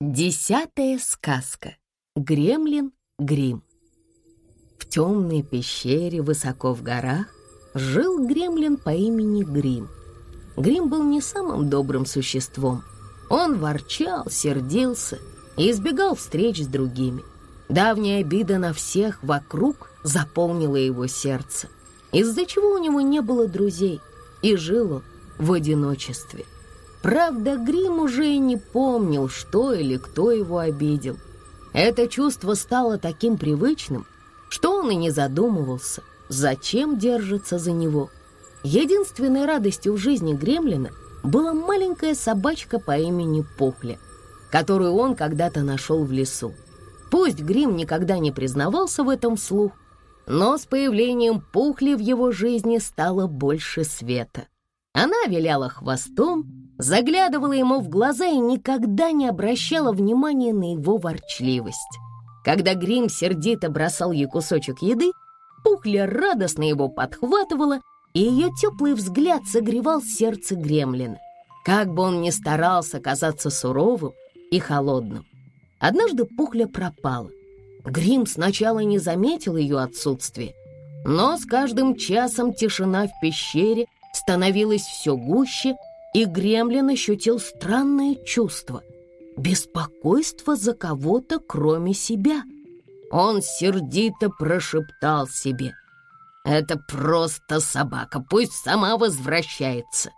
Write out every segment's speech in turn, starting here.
Десятая сказка. Гремлин Грим. В темной пещере высоко в горах жил гремлин по имени Грим. Грим был не самым добрым существом. Он ворчал, сердился и избегал встреч с другими. Давняя обида на всех вокруг заполнила его сердце, из-за чего у него не было друзей, и жил он в одиночестве. Правда, Грим уже и не помнил, что или кто его обидел. Это чувство стало таким привычным, что он и не задумывался, зачем держится за него. Единственной радостью в жизни Гремлина была маленькая собачка по имени Пухля, которую он когда-то нашел в лесу. Пусть Грим никогда не признавался в этом вслух, но с появлением Пухли в его жизни стало больше света. Она виляла хвостом, заглядывала ему в глаза и никогда не обращала внимания на его ворчливость. Когда Грим сердито бросал ей кусочек еды, Пухля радостно его подхватывала, и ее теплый взгляд согревал сердце Гремлина. Как бы он ни старался казаться суровым и холодным. Однажды Пухля пропала. Грим сначала не заметил ее отсутствие, но с каждым часом тишина в пещере становилась все гуще, и Гремлин ощутил странное чувство — беспокойство за кого-то, кроме себя. Он сердито прошептал себе. «Это просто собака, пусть сама возвращается»,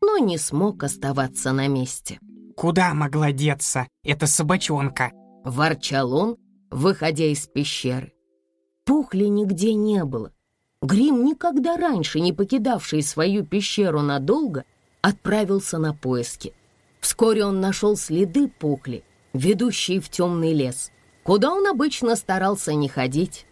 но не смог оставаться на месте. «Куда могла деться эта собачонка?» — ворчал он, выходя из пещеры. Пухли нигде не было. Грим, никогда раньше не покидавший свою пещеру надолго, отправился на поиски. Вскоре он нашел следы Пухли, ведущие в темный лес, куда он обычно старался не ходить.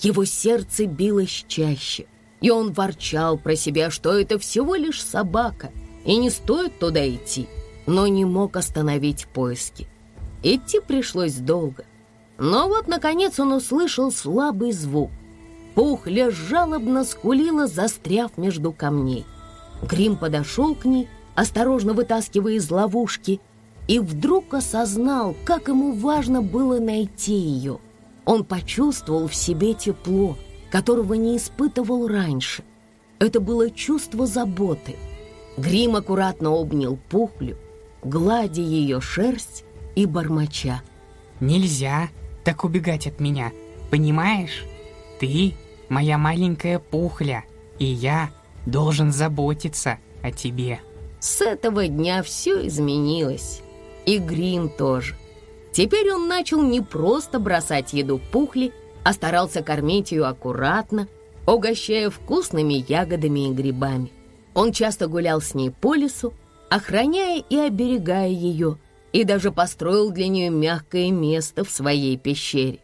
Его сердце билось чаще, и он ворчал про себя, что это всего лишь собака, и не стоит туда идти, но не мог остановить поиски. Идти пришлось долго. Но вот, наконец, он услышал слабый звук. Пухля жалобно скулила, застряв между камней. Грим подошел к ней, осторожно вытаскивая из ловушки, и вдруг осознал, как ему важно было найти ее. Он почувствовал в себе тепло, которого не испытывал раньше. Это было чувство заботы. Грим аккуратно обнял Пухлю, гладя ее шерсть и бормоча. «Нельзя так убегать от меня, понимаешь? Ты моя маленькая Пухля, и я должен заботиться о тебе». С этого дня все изменилось. И Грин тоже. Теперь он начал не просто бросать еду Пухли, а старался кормить ее аккуратно, угощая вкусными ягодами и грибами. Он часто гулял с ней по лесу, охраняя и оберегая ее, и даже построил для нее мягкое место в своей пещере.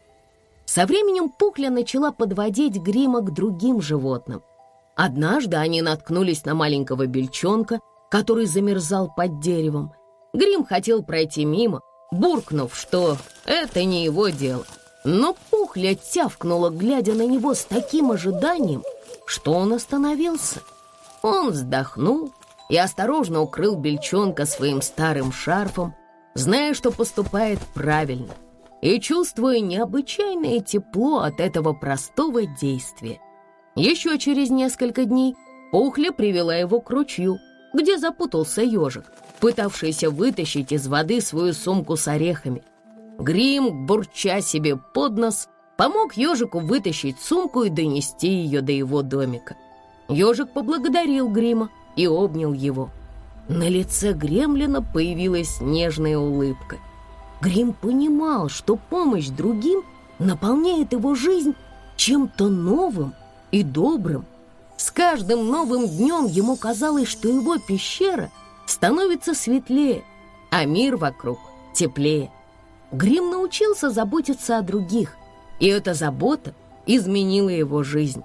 Со временем Пухля начала подводить Грима к другим животным — Однажды они наткнулись на маленького бельчонка, который замерзал под деревом. Грим хотел пройти мимо, буркнув, что это не его дело. Но Пухля тявкнула, глядя на него с таким ожиданием, что он остановился. Он вздохнул и осторожно укрыл бельчонка своим старым шарфом, зная, что поступает правильно, и чувствуя необычайное тепло от этого простого действия. Еще через несколько дней Пухля привела его к ручью, где запутался ежик, пытавшийся вытащить из воды свою сумку с орехами. Грим, бурча себе под нос, помог ежику вытащить сумку и донести ее до его домика. Ежик поблагодарил Грима и обнял его. На лице Гремлина появилась нежная улыбка. Грим понимал, что помощь другим наполняет его жизнь чем-то новым и добрым. С каждым новым днем ему казалось, что его пещера становится светлее, а мир вокруг теплее. Грим научился заботиться о других, и эта забота изменила его жизнь.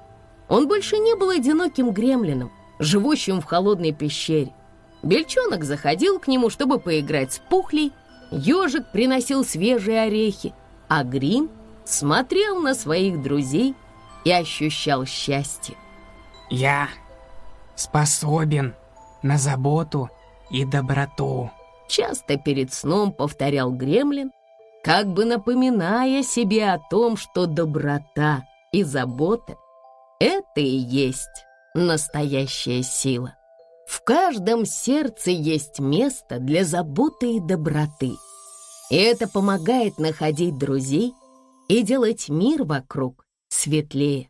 Он больше не был одиноким гремлином, живущим в холодной пещере. Бельчонок заходил к нему, чтобы поиграть с пухлей, ежик приносил свежие орехи, а Грим смотрел на своих друзей и ощущал счастье. «Я способен на заботу и доброту», часто перед сном повторял Гремлин, как бы напоминая себе о том, что доброта и забота — это и есть настоящая сила. В каждом сердце есть место для заботы и доброты. И это помогает находить друзей и делать мир вокруг светлее.